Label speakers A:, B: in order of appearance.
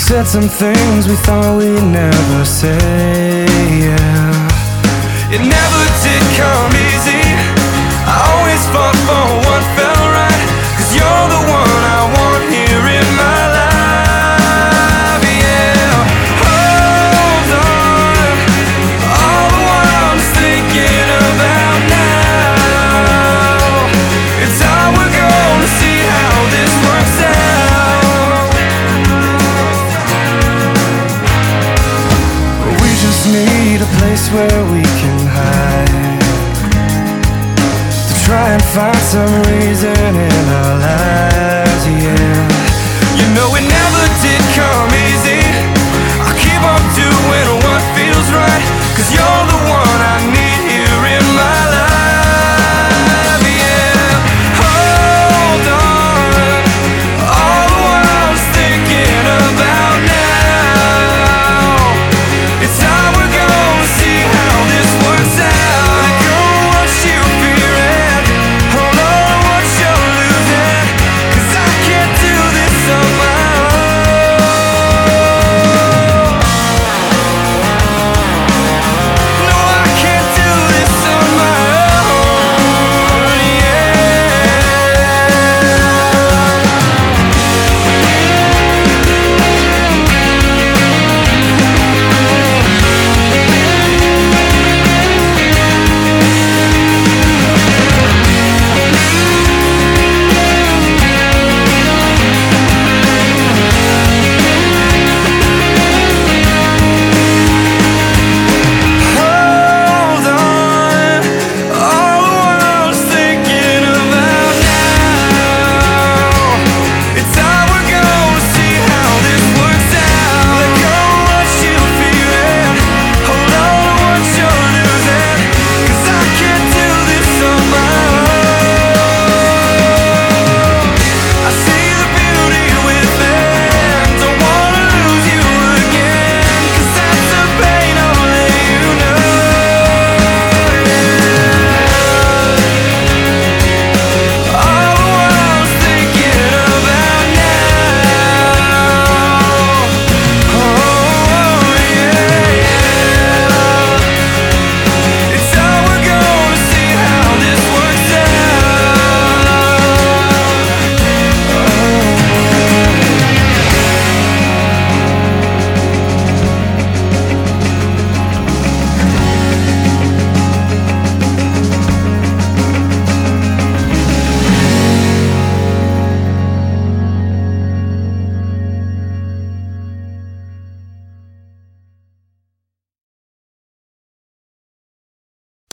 A: said some things we thought we'd never say. Yeah. It never did come need a place where we can hide. To try and find some reason in our lives, yeah. You know it never did come easy